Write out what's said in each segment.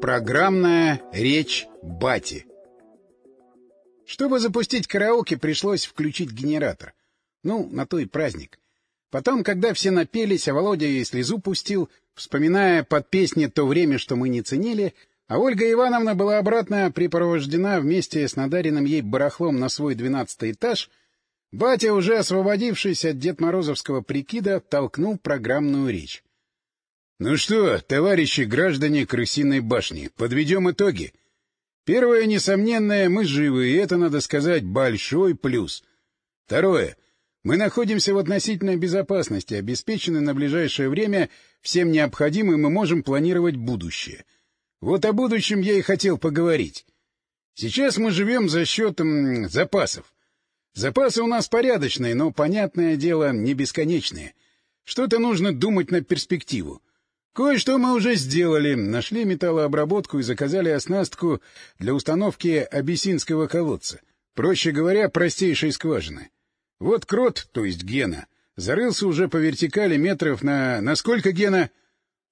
Программная речь Бати Чтобы запустить караоке, пришлось включить генератор. Ну, на то и праздник. Потом, когда все напелись, а Володя и слезу пустил, вспоминая под песни то время, что мы не ценили, а Ольга Ивановна была обратно припровождена вместе с надаренным ей барахлом на свой двенадцатый этаж, батя, уже освободившись от Дед Морозовского прикида, толкнул программную речь. — Ну что, товарищи граждане Крысиной башни, подведем итоги. Первое, несомненное, мы живы, и это, надо сказать, большой плюс. Второе — мы находимся в относительной безопасности, обеспечены на ближайшее время всем необходимым и можем планировать будущее. Вот о будущем я и хотел поговорить. Сейчас мы живем за счет м, запасов. Запасы у нас порядочные, но, понятное дело, не бесконечные. Что-то нужно думать на перспективу. Кое-что мы уже сделали. Нашли металлообработку и заказали оснастку для установки абиссинского колодца. Проще говоря, простейшей скважины. Вот крот, то есть Гена, зарылся уже по вертикали метров на... На сколько, Гена?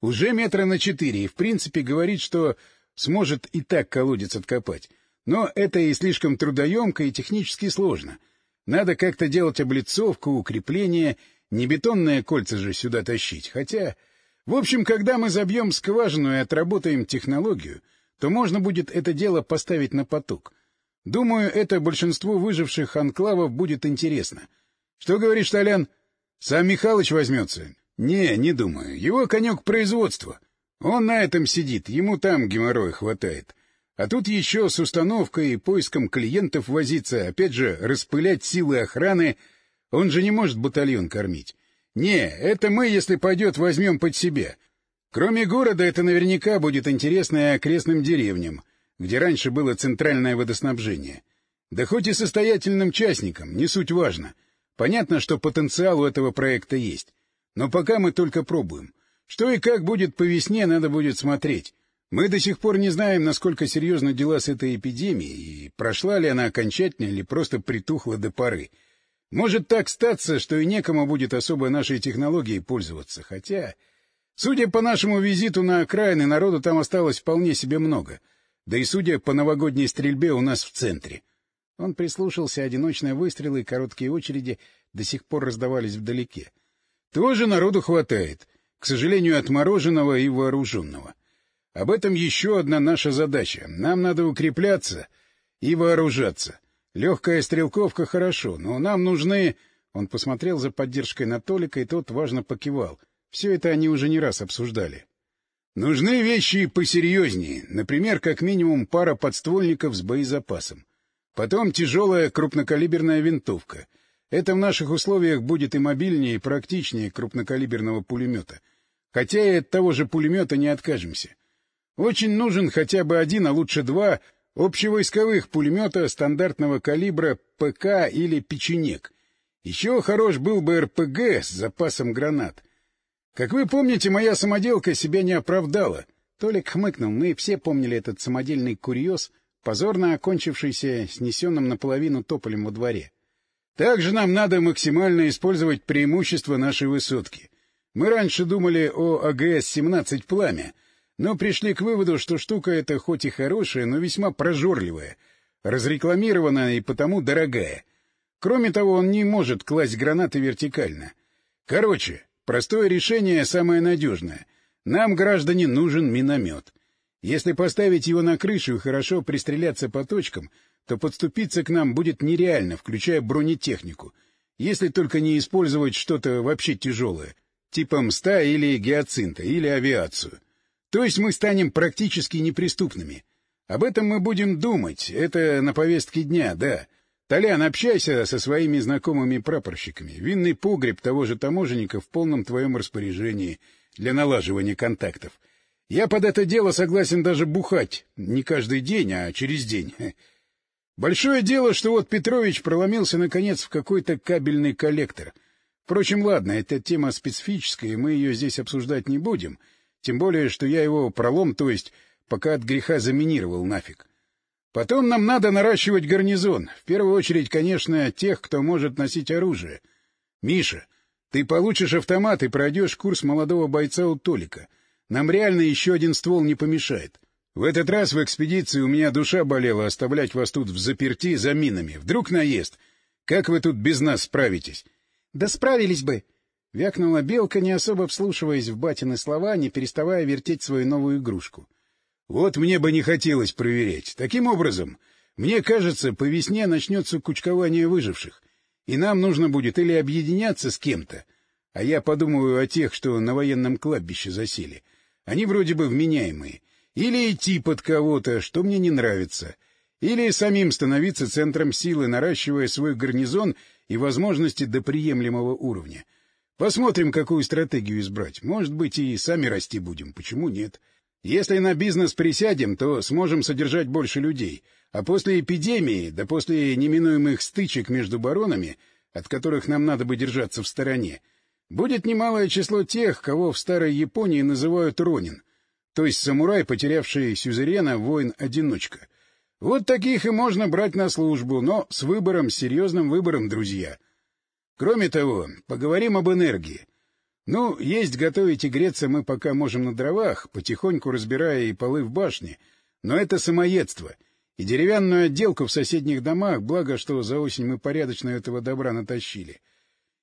Уже метра на четыре, и в принципе говорит, что сможет и так колодец откопать. Но это и слишком трудоемко и технически сложно. Надо как-то делать облицовку, укрепление, не бетонные кольца же сюда тащить. Хотя, в общем, когда мы забьем скважину и отработаем технологию, то можно будет это дело поставить на поток. Думаю, это большинству выживших анклавов будет интересно. Что говоришь, Толян? Сам Михалыч возьмется? Не, не думаю. Его конек производства. Он на этом сидит, ему там геморрой хватает. А тут еще с установкой и поиском клиентов возиться, опять же, распылять силы охраны. Он же не может батальон кормить. Не, это мы, если пойдет, возьмем под себя. Кроме города, это наверняка будет интересно и окрестным деревням где раньше было центральное водоснабжение. Да хоть и состоятельным частникам, не суть важно. Понятно, что потенциал у этого проекта есть. Но пока мы только пробуем. Что и как будет по весне, надо будет смотреть. Мы до сих пор не знаем, насколько серьезны дела с этой эпидемией, и прошла ли она окончательно или просто притухла до поры. Может так статься, что и некому будет особо нашей технологией пользоваться, хотя... Судя по нашему визиту на окраины, народу там осталось вполне себе много — да и судя по новогодней стрельбе у нас в центре. Он прислушался, одиночные выстрелы и короткие очереди до сих пор раздавались вдалеке. Тоже народу хватает, к сожалению, отмороженного и вооруженного. Об этом еще одна наша задача. Нам надо укрепляться и вооружаться. Легкая стрелковка хорошо, но нам нужны... Он посмотрел за поддержкой на Толика, и тот важно покивал. Все это они уже не раз обсуждали. Нужны вещи посерьезнее, например, как минимум пара подствольников с боезапасом. Потом тяжелая крупнокалиберная винтовка. Это в наших условиях будет и мобильнее, и практичнее крупнокалиберного пулемета. Хотя и от того же пулемета не откажемся. Очень нужен хотя бы один, а лучше два общевойсковых пулемета стандартного калибра ПК или печенек. Еще хорош был бы РПГ с запасом гранат. Как вы помните, моя самоделка себя не оправдала. Толик хмыкнул, мы все помнили этот самодельный курьез, позорно окончившийся снесенным наполовину тополем во дворе. Также нам надо максимально использовать преимущества нашей высотки. Мы раньше думали о АГС-17 «Пламя», но пришли к выводу, что штука эта хоть и хорошая, но весьма прожорливая, разрекламированная и потому дорогая. Кроме того, он не может класть гранаты вертикально. Короче, Простое решение самое надежное. Нам, граждане, нужен миномет. Если поставить его на крышу и хорошо пристреляться по точкам, то подступиться к нам будет нереально, включая бронетехнику, если только не использовать что-то вообще тяжелое, типа мста или гиацинта, или авиацию. То есть мы станем практически неприступными. Об этом мы будем думать, это на повестке дня, да. Толян, общайся со своими знакомыми прапорщиками. Винный погреб того же таможенника в полном твоем распоряжении для налаживания контактов. Я под это дело согласен даже бухать. Не каждый день, а через день. Большое дело, что вот Петрович проломился, наконец, в какой-то кабельный коллектор. Впрочем, ладно, эта тема специфическая, и мы ее здесь обсуждать не будем. Тем более, что я его пролом, то есть, пока от греха заминировал нафиг. Потом нам надо наращивать гарнизон. В первую очередь, конечно, тех, кто может носить оружие. Миша, ты получишь автомат и пройдешь курс молодого бойца у Толика. Нам реально еще один ствол не помешает. В этот раз в экспедиции у меня душа болела оставлять вас тут в заперти за минами. Вдруг наезд. Как вы тут без нас справитесь? — Да справились бы! — вякнула Белка, не особо вслушиваясь в батины слова, не переставая вертеть свою новую игрушку. — Вот мне бы не хотелось проверять. Таким образом, мне кажется, по весне начнется кучкование выживших, и нам нужно будет или объединяться с кем-то, а я подумываю о тех, что на военном кладбище засели. Они вроде бы вменяемые. Или идти под кого-то, что мне не нравится. Или самим становиться центром силы, наращивая свой гарнизон и возможности до приемлемого уровня. Посмотрим, какую стратегию избрать. Может быть, и сами расти будем. Почему нет? Если на бизнес присядем, то сможем содержать больше людей. А после эпидемии, да после неминуемых стычек между баронами, от которых нам надо бы держаться в стороне, будет немалое число тех, кого в старой Японии называют ронин, то есть самурай, потерявший сюзерена, воин-одиночка. Вот таких и можно брать на службу, но с выбором, с серьезным выбором, друзья. Кроме того, поговорим об энергии. Ну, есть готовить и греться мы пока можем на дровах, потихоньку разбирая и полы в башне, но это самоедство. И деревянную отделку в соседних домах, благо, что за осень мы порядочно этого добра натащили —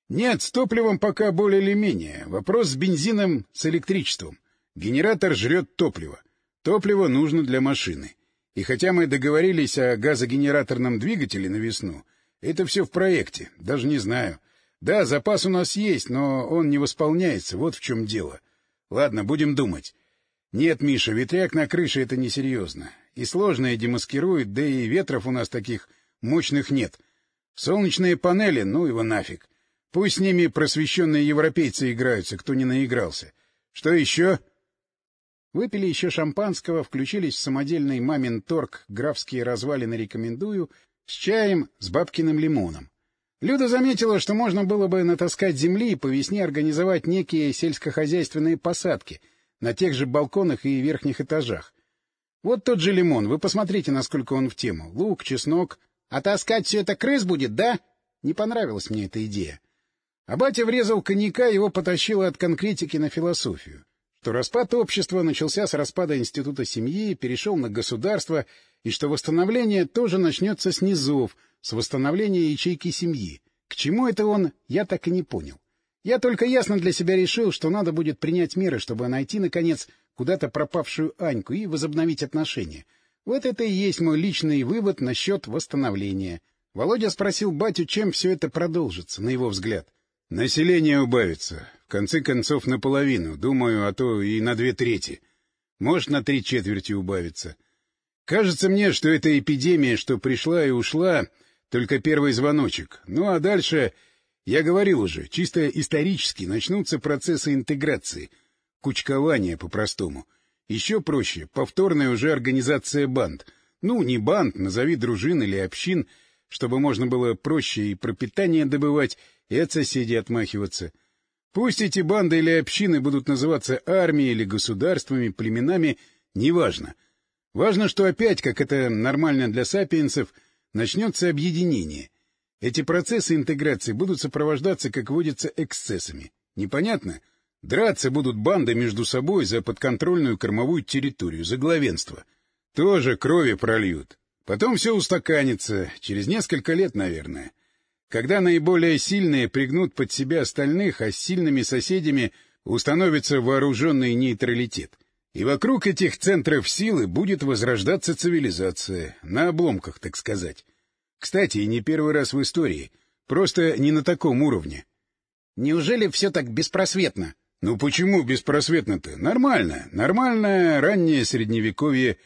нет, с топливом пока более или менее. Вопрос с бензином, с электричеством. Генератор жрет топливо. Топливо нужно для машины. И хотя мы договорились о газогенераторном двигателе на весну, это все в проекте, даже не знаю. Да, запас у нас есть, но он не восполняется, вот в чем дело. Ладно, будем думать. Нет, Миша, ветряк на крыше — это несерьезно. И сложное демаскирует, да и ветров у нас таких мощных нет. Солнечные панели, ну его нафиг. Пусть с ними просвещенные европейцы играются, кто не наигрался. Что еще? Выпили еще шампанского, включились в самодельный мамин торг «Графские развалины рекомендую» с чаем с бабкиным лимоном. Люда заметила, что можно было бы натаскать земли и по весне организовать некие сельскохозяйственные посадки на тех же балконах и верхних этажах. Вот тот же лимон, вы посмотрите, насколько он в тему. Лук, чеснок. А таскать все это крыс будет, да? Не понравилась мне эта идея. А батя врезал коньяка, его потащило от конкретики на философию. Что распад общества начался с распада института семьи, перешел на государство, и что восстановление тоже начнется с низов, с восстановления ячейки семьи. К чему это он, я так и не понял. Я только ясно для себя решил, что надо будет принять меры, чтобы найти, наконец, куда-то пропавшую Аньку и возобновить отношения. Вот это и есть мой личный вывод насчет восстановления. Володя спросил батю, чем все это продолжится, на его взгляд. Население убавится. Конце концов, наполовину. Думаю, а то и на две трети. Может, на три четверти убавится. Кажется мне, что эта эпидемия, что пришла и ушла, только первый звоночек. Ну, а дальше, я говорил уже, чисто исторически начнутся процессы интеграции, кучкования по-простому. Еще проще, повторная уже организация банд. Ну, не банд, назови дружин или общин, чтобы можно было проще и пропитание добывать, и от соседей отмахиваться. Пусть эти банды или общины будут называться армией или государствами, племенами, неважно. Важно, что опять, как это нормально для сапиенсов, начнется объединение. Эти процессы интеграции будут сопровождаться, как водится, эксцессами. Непонятно? Драться будут банды между собой за подконтрольную кормовую территорию, за главенство. Тоже крови прольют. Потом все устаканится, через несколько лет, наверное когда наиболее сильные пригнут под себя остальных, а с сильными соседями установится вооруженный нейтралитет. И вокруг этих центров силы будет возрождаться цивилизация, на обломках, так сказать. Кстати, и не первый раз в истории, просто не на таком уровне. Неужели все так беспросветно? Ну почему беспросветно-то? Нормально. Нормальное раннее средневековье.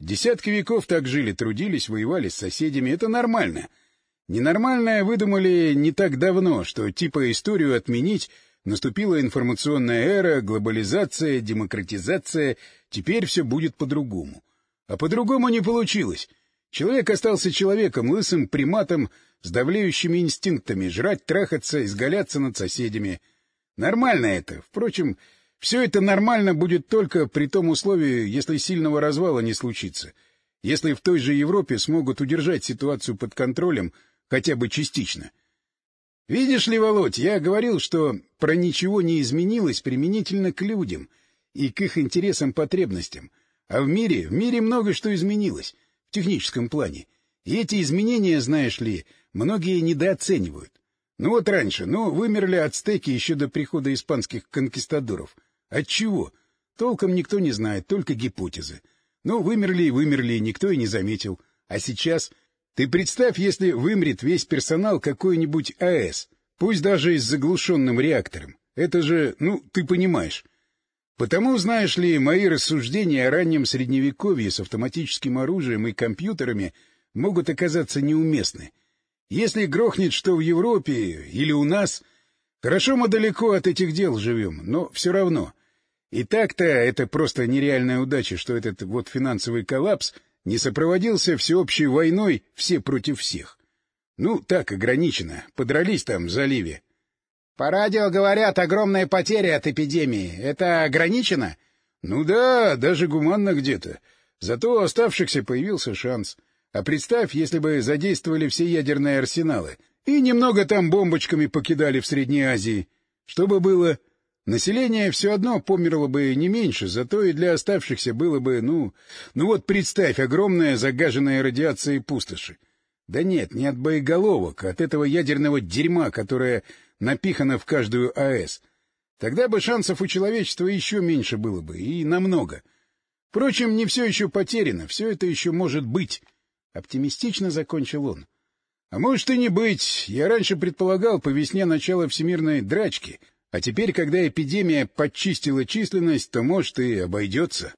Десятки веков так жили, трудились, воевали с соседями. Это нормально. — Ненормальное выдумали не так давно, что типа историю отменить наступила информационная эра, глобализация, демократизация, теперь все будет по-другому. А по-другому не получилось. Человек остался человеком, лысым приматом, с давлеющими инстинктами, жрать, трахаться, изгаляться над соседями. Нормально это. Впрочем, все это нормально будет только при том условии, если сильного развала не случится. Если в той же Европе смогут удержать ситуацию под контролем — хотя бы частично. Видишь ли, Володь, я говорил, что про ничего не изменилось применительно к людям и к их интересам, потребностям, А в мире, в мире много что изменилось в техническом плане. И эти изменения, знаешь ли, многие недооценивают. Ну вот раньше, ну, вымерли ацтеки еще до прихода испанских конкистадоров. От чего? Толком никто не знает, только гипотезы. Ну, вымерли и вымерли, никто и не заметил. А сейчас... Ты представь, если вымрет весь персонал какой-нибудь АЭС, пусть даже и с заглушенным реактором. Это же, ну, ты понимаешь. Потому, знаешь ли, мои рассуждения о раннем Средневековье с автоматическим оружием и компьютерами могут оказаться неуместны. Если грохнет что в Европе или у нас... Хорошо мы далеко от этих дел живем, но все равно. И так-то это просто нереальная удача, что этот вот финансовый коллапс не сопроводился всеобщей войной все против всех. Ну, так, ограничено. Подрались там в заливе. — По радио говорят, огромные потери от эпидемии. Это ограничено? — Ну да, даже гуманно где-то. Зато у оставшихся появился шанс. А представь, если бы задействовали все ядерные арсеналы и немного там бомбочками покидали в Средней Азии. Что бы было? Население все одно померло бы не меньше, зато и для оставшихся было бы, ну... Ну вот представь, огромная загаженная радиацией пустоши. Да нет, не от боеголовок, а от этого ядерного дерьма, которое напихано в каждую АЭС. Тогда бы шансов у человечества еще меньше было бы, и намного. Впрочем, не все еще потеряно, все это еще может быть. Оптимистично закончил он. А может и не быть. Я раньше предполагал по весне начало всемирной драчки — а теперь, когда эпидемия подчистила численность, то, может, и обойдется.